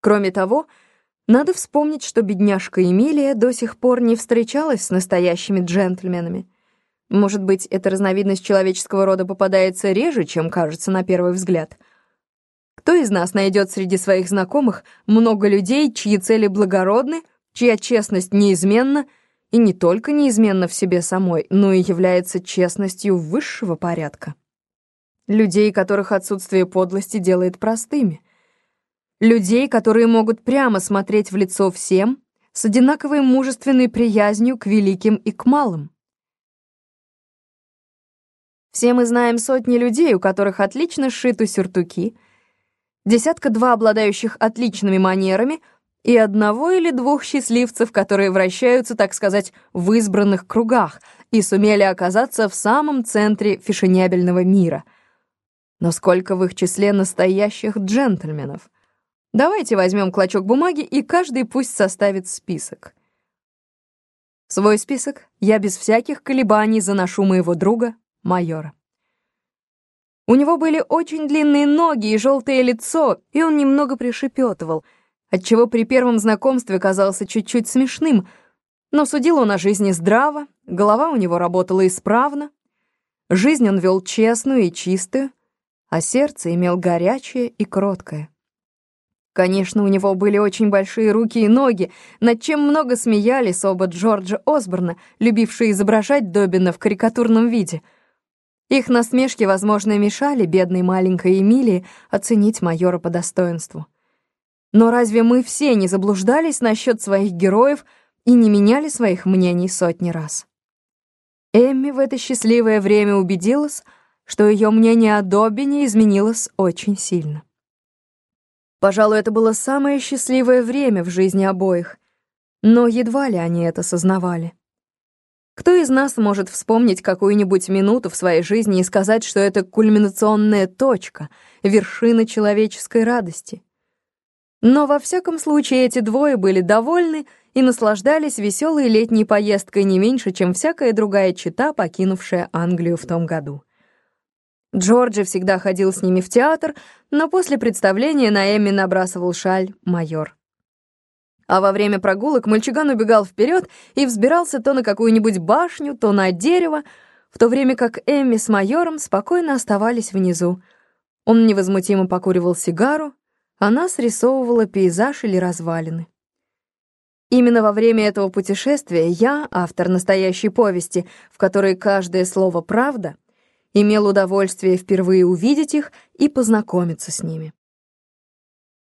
Кроме того, надо вспомнить, что бедняжка Эмилия до сих пор не встречалась с настоящими джентльменами. Может быть, эта разновидность человеческого рода попадается реже, чем кажется на первый взгляд. Кто из нас найдет среди своих знакомых много людей, чьи цели благородны, чья честность неизменна, и не только неизменна в себе самой, но и является честностью высшего порядка? Людей, которых отсутствие подлости делает простыми. Людей, которые могут прямо смотреть в лицо всем, с одинаковой мужественной приязнью к великим и к малым. Все мы знаем сотни людей, у которых отлично сшиты сюртуки, десятка-два обладающих отличными манерами и одного или двух счастливцев, которые вращаются, так сказать, в избранных кругах и сумели оказаться в самом центре фешенебельного мира. Но сколько в их числе настоящих джентльменов? Давайте возьмем клочок бумаги, и каждый пусть составит список. свой список я без всяких колебаний заношу моего друга майора. У него были очень длинные ноги и желтое лицо, и он немного пришепетывал, отчего при первом знакомстве казался чуть-чуть смешным, но судил он о жизни здраво, голова у него работала исправно, жизнь он вел честную и чистую, а сердце имел горячее и кроткое. Конечно, у него были очень большие руки и ноги, над чем много смеялись оба Джорджа Осборна, любившие изображать Добина в карикатурном виде — их насмешки, возможно, мешали бедной маленькой Эмилии оценить майора по достоинству. Но разве мы все не заблуждались насчет своих героев и не меняли своих мнений сотни раз? Эмми в это счастливое время убедилась, что ее мнение о Добине изменилось очень сильно. Пожалуй, это было самое счастливое время в жизни обоих, но едва ли они это сознавали. Кто из нас может вспомнить какую-нибудь минуту в своей жизни и сказать, что это кульминационная точка, вершина человеческой радости? Но во всяком случае эти двое были довольны и наслаждались веселой летней поездкой не меньше, чем всякая другая чита, покинувшая Англию в том году. Джорджи всегда ходил с ними в театр, но после представления на Эмми набрасывал шаль майор. А во время прогулок мальчуган убегал вперед и взбирался то на какую-нибудь башню, то на дерево, в то время как Эмми с майором спокойно оставались внизу. Он невозмутимо покуривал сигару, она срисовывала пейзаж или развалины. Именно во время этого путешествия я, автор настоящей повести, в которой каждое слово «правда», имел удовольствие впервые увидеть их и познакомиться с ними.